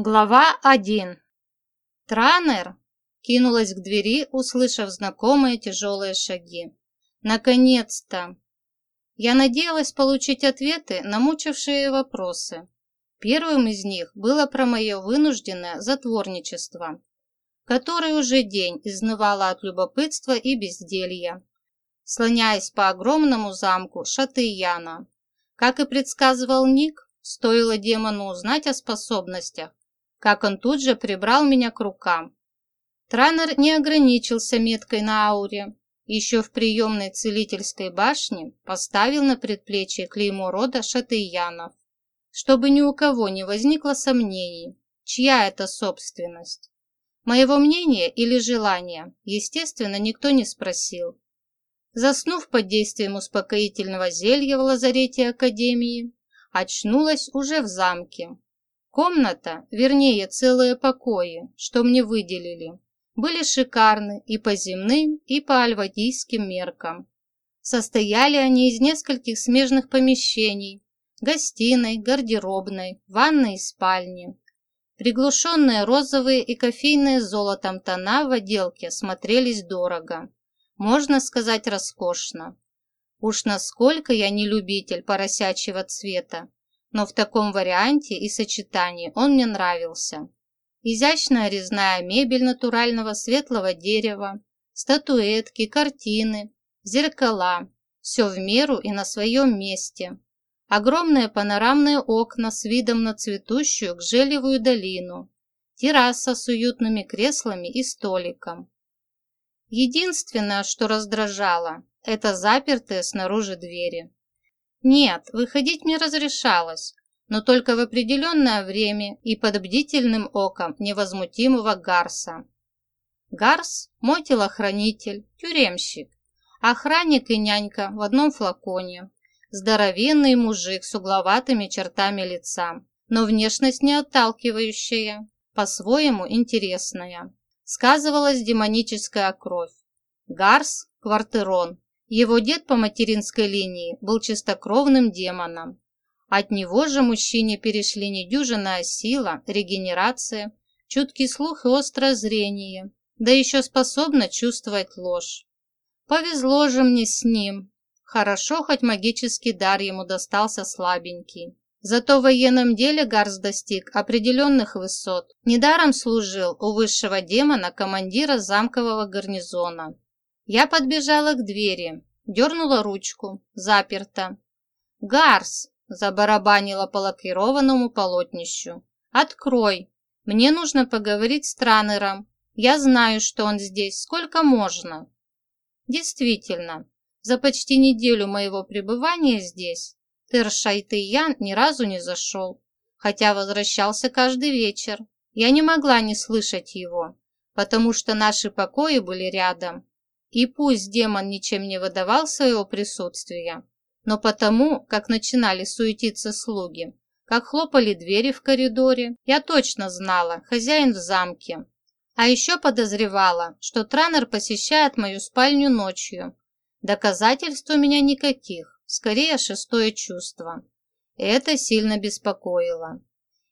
Глава 1 Транер кинулась к двери, услышав знакомые тяжелые шаги. Наконец-то! Я надеялась получить ответы на мучившие вопросы. Первым из них было про мое вынужденное затворничество, которое уже день изнывало от любопытства и безделья, слоняясь по огромному замку Шатыяна. Как и предсказывал Ник, стоило демону узнать о способностях, как он тут же прибрал меня к рукам. Транер не ограничился меткой на ауре. Еще в приемной целительской башне поставил на предплечье клеймо рода Шатыянов, чтобы ни у кого не возникло сомнений, чья это собственность. Моего мнения или желания, естественно, никто не спросил. Заснув под действием успокоительного зелья в лазарете Академии, очнулась уже в замке, Комната, вернее целые покои, что мне выделили, были шикарны и по земным, и по альвадийским меркам. Состояли они из нескольких смежных помещений, гостиной, гардеробной, ванной и спальни. Приглушенные розовые и кофейные золотом тона в отделке смотрелись дорого, можно сказать роскошно. Уж насколько я не любитель поросячьего цвета, но в таком варианте и сочетании он мне нравился. Изящная резная мебель натурального светлого дерева, статуэтки, картины, зеркала, все в меру и на своем месте. Огромные панорамные окна с видом на цветущую гжелевую долину, терраса с уютными креслами и столиком. Единственное, что раздражало, это запертые снаружи двери. Нет, выходить не разрешалось, но только в определенное время и под бдительным оком невозмутимого Гарса. Гарс – мой телохранитель, тюремщик, охранник и нянька в одном флаконе, здоровенный мужик с угловатыми чертами лица, но внешность не отталкивающая, по-своему интересная. Сказывалась демоническая кровь. Гарс – квартирон, его дед по материнской линии был чистокровным демоном. От него же мужчине перешли недюжинная сила, регенерация, чуткий слух и острое зрение, да еще способна чувствовать ложь. Повезло же мне с ним. Хорошо, хоть магический дар ему достался слабенький. Зато в военном деле Гарс достиг определенных высот. Недаром служил у высшего демона командира замкового гарнизона. Я подбежала к двери, дернула ручку, заперта. «Гарс!» – забарабанила по лакированному полотнищу. «Открой! Мне нужно поговорить с Транером. Я знаю, что он здесь. Сколько можно?» Действительно, за почти неделю моего пребывания здесь Тершайтыян ни разу не зашел, хотя возвращался каждый вечер. Я не могла не слышать его, потому что наши покои были рядом, и пусть демон ничем не выдавал своего присутствия, но потому, как начинали суетиться слуги, как хлопали двери в коридоре, я точно знала, хозяин в замке. А еще подозревала, что Транер посещает мою спальню ночью. Доказательств у меня никаких, скорее шестое чувство. Это сильно беспокоило.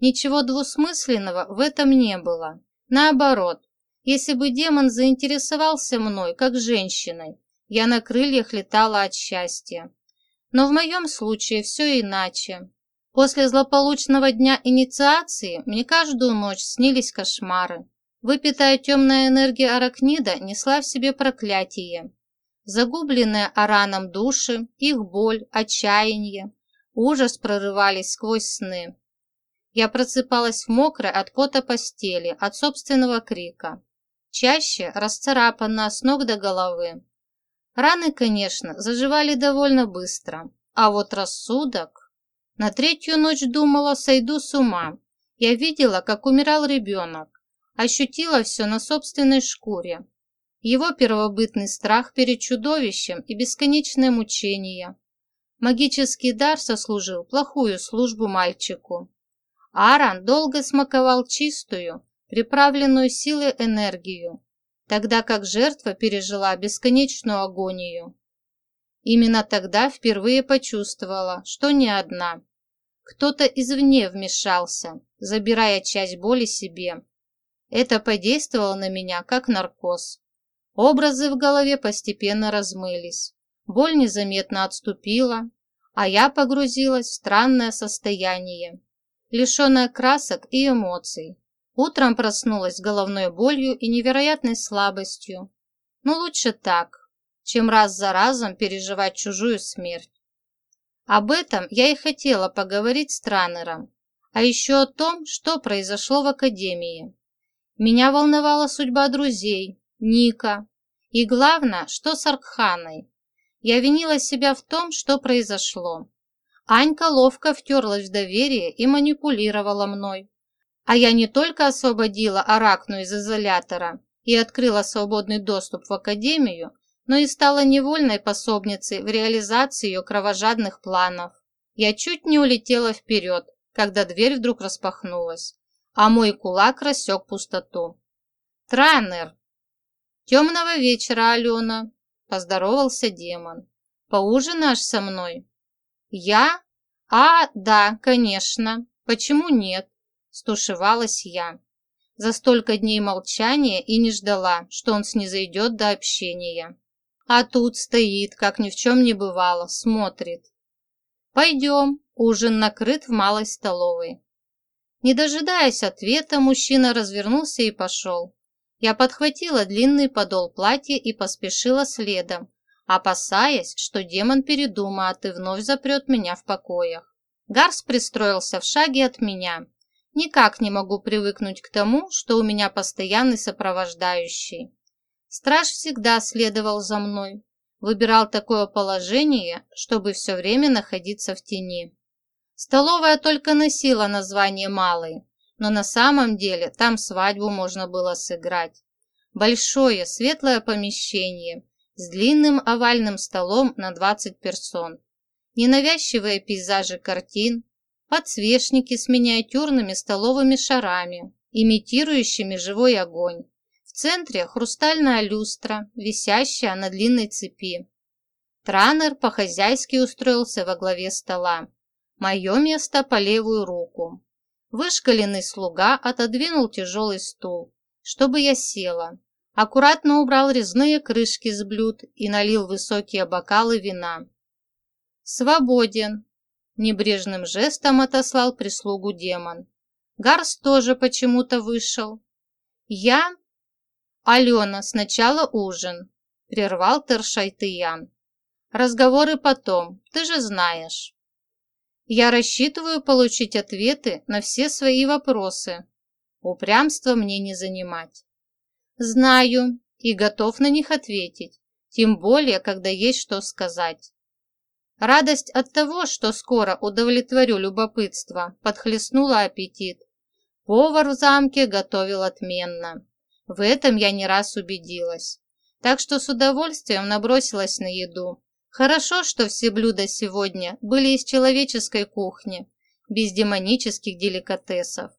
Ничего двусмысленного в этом не было. Наоборот, если бы демон заинтересовался мной, как женщиной, я на крыльях летала от счастья. Но в моем случае все иначе. После злополучного дня инициации мне каждую ночь снились кошмары. Выпитая темная энергия аракнида несла в себе проклятие. Загубленные араном души, их боль, отчаяние, ужас прорывались сквозь сны. Я просыпалась в мокрой от пота постели, от собственного крика чаще расцарапана с ног до головы. Раны, конечно, заживали довольно быстро, а вот рассудок... На третью ночь думала, сойду с ума. Я видела, как умирал ребенок, ощутила все на собственной шкуре. Его первобытный страх перед чудовищем и бесконечное мучение. Магический дар сослужил плохую службу мальчику. Аарон долго смаковал чистую, приправленную силой энергию, тогда как жертва пережила бесконечную агонию. Именно тогда впервые почувствовала, что не одна. Кто-то извне вмешался, забирая часть боли себе. Это подействовало на меня, как наркоз. Образы в голове постепенно размылись. Боль незаметно отступила, а я погрузилась в странное состояние, лишенное красок и эмоций. Утром проснулась с головной болью и невероятной слабостью. Но лучше так, чем раз за разом переживать чужую смерть. Об этом я и хотела поговорить с Транером, а еще о том, что произошло в академии. Меня волновала судьба друзей, Ника, и главное, что с Аркханой. Я винила себя в том, что произошло. Анька ловко втерлась в доверие и манипулировала мной. А я не только освободила Аракну из изолятора и открыла свободный доступ в академию, но и стала невольной пособницей в реализации ее кровожадных планов. Я чуть не улетела вперед, когда дверь вдруг распахнулась, а мой кулак рассек пустоту. «Транер!» «Темного вечера, Алена!» – поздоровался демон. «Поужинаешь со мной?» «Я? А, да, конечно. Почему нет?» – стушевалась я. За столько дней молчания и не ждала, что он снизойдет до общения. А тут стоит, как ни в чем не бывало, смотрит. «Пойдем, ужин накрыт в малой столовой». Не дожидаясь ответа, мужчина развернулся и пошел. Я подхватила длинный подол платья и поспешила следом, опасаясь, что демон передумает и вновь запрет меня в покоях. Гарс пристроился в шаге от меня. Никак не могу привыкнуть к тому, что у меня постоянный сопровождающий. Страж всегда следовал за мной, выбирал такое положение, чтобы все время находиться в тени. Столовая только носила название «Малой», но на самом деле там свадьбу можно было сыграть. Большое светлое помещение с длинным овальным столом на 20 персон, ненавязчивые пейзажи картин, подсвечники с миниатюрными столовыми шарами, имитирующими живой огонь, центре хрустальная люстра, висящая на длинной цепи. Транер по-хозяйски устроился во главе стола. Мое место по левую руку. Вышкаленный слуга отодвинул тяжелый стул, чтобы я села. Аккуратно убрал резные крышки с блюд и налил высокие бокалы вина. «Свободен!» – небрежным жестом отослал прислугу демон. Гарс тоже почему-то вышел. Я «Алена, сначала ужин», – прервал Тершайтыян. «Разговоры потом, ты же знаешь». «Я рассчитываю получить ответы на все свои вопросы. Упрямство мне не занимать». «Знаю и готов на них ответить, тем более, когда есть что сказать». Радость от того, что скоро удовлетворю любопытство, подхлестнула аппетит. Повар в замке готовил отменно. В этом я не раз убедилась. Так что с удовольствием набросилась на еду. Хорошо, что все блюда сегодня были из человеческой кухни, без демонических деликатесов.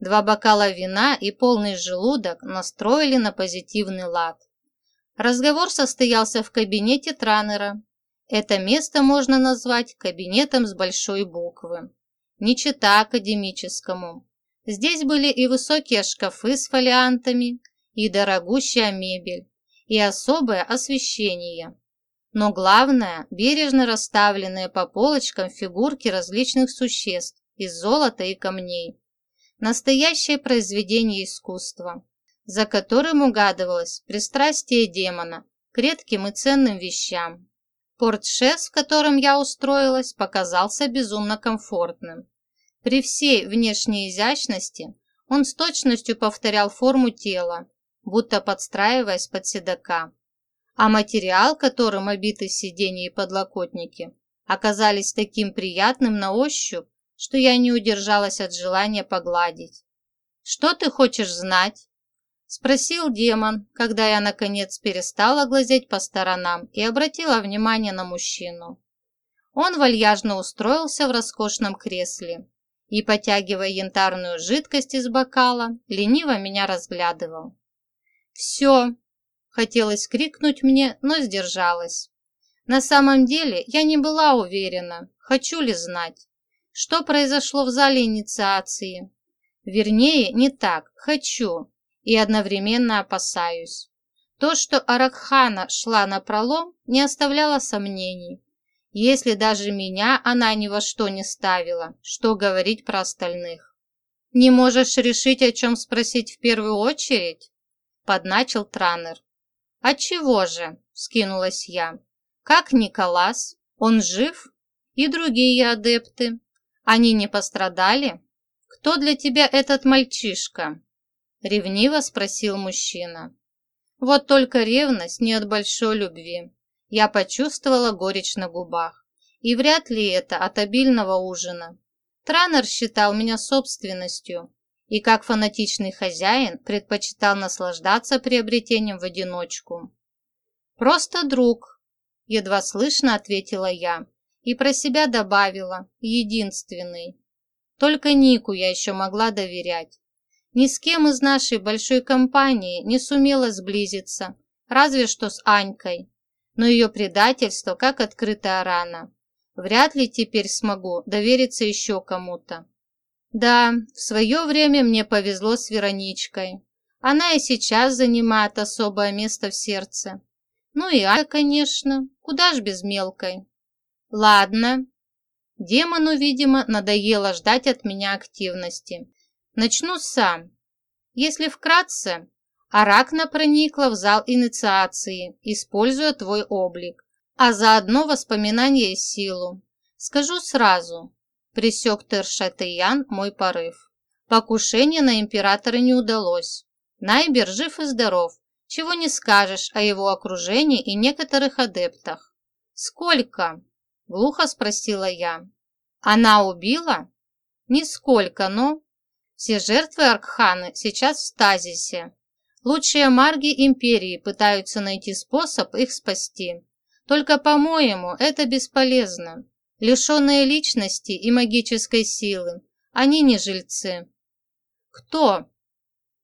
Два бокала вина и полный желудок настроили на позитивный лад. Разговор состоялся в кабинете Транера. Это место можно назвать кабинетом с большой буквы. Не чита академическому. Здесь были и высокие шкафы с фолиантами, и дорогущая мебель, и особое освещение. Но главное – бережно расставленные по полочкам фигурки различных существ из золота и камней. Настоящее произведение искусства, за которым угадывалось пристрастие демона к редким и ценным вещам. Портшес, в котором я устроилась, показался безумно комфортным. При всей внешней изящности он с точностью повторял форму тела будто подстраиваясь под седока. А материал, которым обиты сиденья и подлокотники, оказались таким приятным на ощупь, что я не удержалась от желания погладить. «Что ты хочешь знать?» – спросил демон, когда я, наконец, перестала глазеть по сторонам и обратила внимание на мужчину. Он вальяжно устроился в роскошном кресле и, потягивая янтарную жидкость из бокала, лениво меня разглядывал. «Все!» – хотелось крикнуть мне, но сдержалась. На самом деле я не была уверена, хочу ли знать, что произошло в зале инициации. Вернее, не так, хочу и одновременно опасаюсь. То, что Аракхана шла на пролом, не оставляло сомнений. Если даже меня она ни во что не ставила, что говорить про остальных? «Не можешь решить, о чем спросить в первую очередь?» – подначил Транер. «Отчего же?» – скинулась я. «Как Николас? Он жив? И другие адепты? Они не пострадали? Кто для тебя этот мальчишка?» Ревниво спросил мужчина. Вот только ревность не от большой любви. Я почувствовала горечь на губах. И вряд ли это от обильного ужина. Транер считал меня собственностью и, как фанатичный хозяин, предпочитал наслаждаться приобретением в одиночку. «Просто друг», – едва слышно ответила я и про себя добавила «единственный». Только Нику я еще могла доверять. Ни с кем из нашей большой компании не сумела сблизиться, разве что с Анькой. Но ее предательство как открытая рана. Вряд ли теперь смогу довериться еще кому-то. Да, в свое время мне повезло с Вероничкой. Она и сейчас занимает особое место в сердце. Ну и Ая, конечно, куда ж без мелкой. Ладно. Демону, видимо, надоело ждать от меня активности. Начну сам. Если вкратце, Аракна проникла в зал инициации, используя твой облик, а заодно воспоминания и силу. Скажу сразу, присек Тершатыян мой порыв. Покушение на императора не удалось. Найбер жив и здоров, чего не скажешь о его окружении и некоторых адептах. «Сколько?» – глухо спросила я. «Она убила?» «Нисколько, но все жертвы Аркханы сейчас в стазисе. Лучшие марги Империи пытаются найти способ их спасти. Только, по-моему, это бесполезно. Лишенные личности и магической силы, они не жильцы. Кто?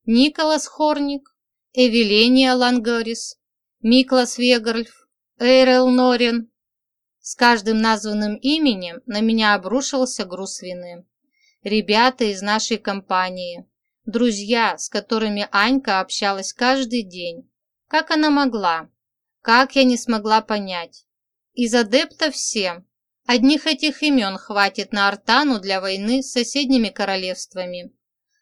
Николас Хорник, Эвеления Лангорис, Миклас Вегарльф, Эйрел Норин. С каждым названным именем на меня обрушился груз вины ребята из нашей компании, друзья, с которыми Анька общалась каждый день. Как она могла? Как я не смогла понять? Из адептов все. Одних этих имен хватит на Артану для войны с соседними королевствами.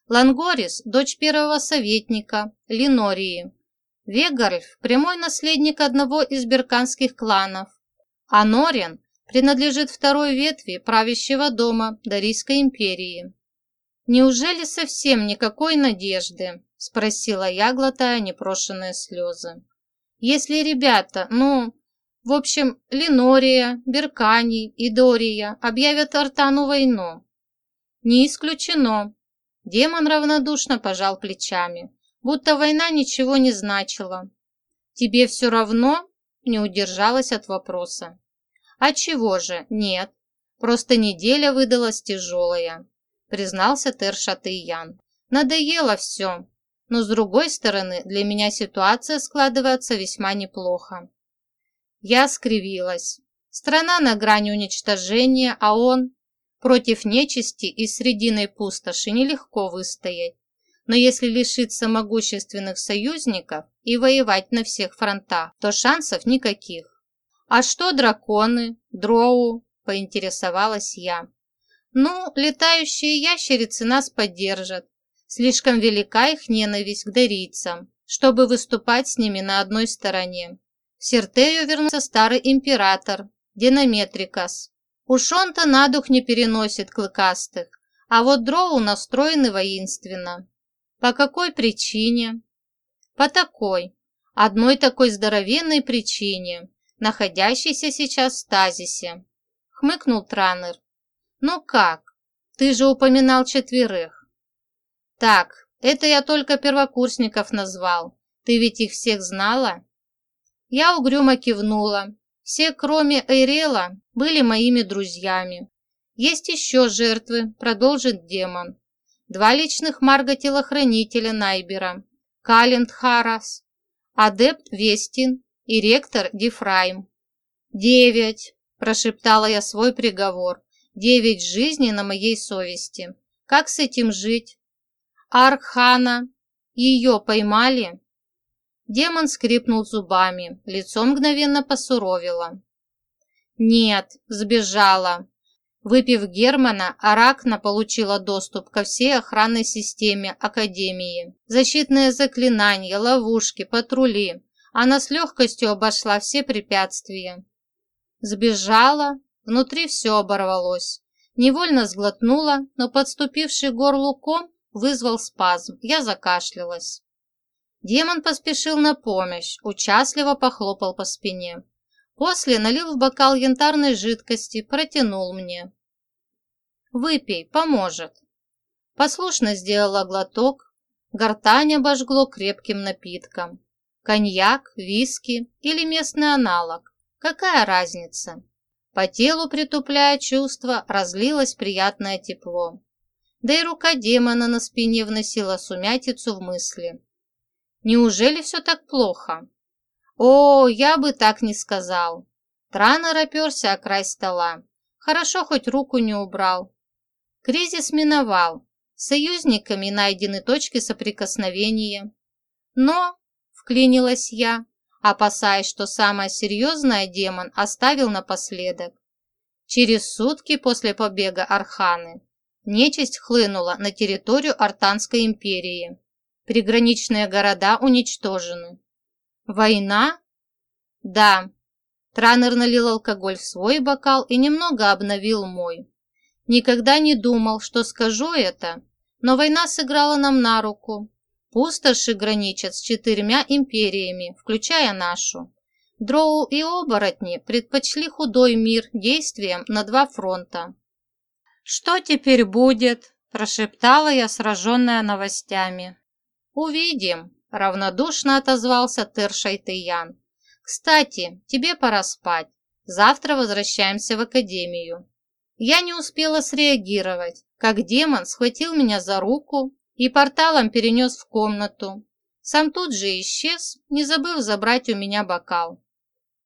Лангорис – дочь первого советника, Линории. Вегарльф – прямой наследник одного из берканских кланов. А Норин принадлежит второй ветви правящего дома Дарийской империи. «Неужели совсем никакой надежды?» – спросила я, глотая непрошенные слезы. «Если ребята, ну, в общем, Ленория, Берканий и Дория объявят Артану войну?» «Не исключено». Демон равнодушно пожал плечами, будто война ничего не значила. «Тебе все равно?» – не удержалась от вопроса. «А чего же? Нет. Просто неделя выдалась тяжелая», признался Тершатыян. «Надоело все. Но с другой стороны, для меня ситуация складывается весьма неплохо». Я скривилась. Страна на грани уничтожения, а он... Против нечисти и срединой пустоши нелегко выстоять. Но если лишиться могущественных союзников и воевать на всех фронтах, то шансов никаких. «А что драконы? Дроу?» – поинтересовалась я. «Ну, летающие ящерицы нас поддержат. Слишком велика их ненависть к дарийцам, чтобы выступать с ними на одной стороне. В Сертею вернулся старый император, Динаметрикас. Уж он-то на дух не переносит клыкастых, а вот дроу настроены воинственно. По какой причине? По такой. Одной такой здоровенной причине находящийся сейчас в стазисе. Хмыкнул Транер. Ну как? Ты же упоминал четверых. Так, это я только первокурсников назвал. Ты ведь их всех знала? Я угрюмо кивнула. Все, кроме Эйрела, были моими друзьями. Есть еще жертвы, продолжит демон. Два личных марга-телохранителя Найбера. Калент Харас, адепт Вестин и ректор Дифрайм. «Девять!» – прошептала я свой приговор. «Девять жизней на моей совести. Как с этим жить?» Архана, ее поймали?» Демон скрипнул зубами, лицо мгновенно посуровило. «Нет, сбежала. Выпив Германа, Аракна получила доступ ко всей охранной системе Академии. Защитные заклинания, ловушки, патрули. Она с легкостью обошла все препятствия. Сбежала, внутри все оборвалось. Невольно сглотнула, но подступивший горлу ком вызвал спазм. Я закашлялась. Демон поспешил на помощь, участливо похлопал по спине. После налил в бокал янтарной жидкости, протянул мне. «Выпей, поможет». Послушно сделала глоток, гортань обожгло крепким напитком. Коньяк, виски или местный аналог. Какая разница? По телу, притупляя чувства, разлилось приятное тепло. Да и рука демона на спине вносила сумятицу в мысли. Неужели все так плохо? О, я бы так не сказал. Транер оперся о край стола. Хорошо, хоть руку не убрал. Кризис миновал. Союзниками найдены точки соприкосновения. Но, вклинилась я, опасаясь, что самое серьезное демон оставил напоследок. Через сутки после побега Арханы нечисть хлынула на территорию Артанской империи. Приграничные города уничтожены. Война? Да. Транер налил алкоголь в свой бокал и немного обновил мой. Никогда не думал, что скажу это, но война сыграла нам на руку. Пустоши граничат с четырьмя империями, включая нашу. Дроу и оборотни предпочли худой мир действиям на два фронта. «Что теперь будет?» – прошептала я, сраженная новостями. «Увидим», – равнодушно отозвался Тер Шайтыян. «Кстати, тебе пора спать. Завтра возвращаемся в академию». Я не успела среагировать, как демон схватил меня за руку и порталом перенес в комнату. Сам тут же исчез, не забыв забрать у меня бокал.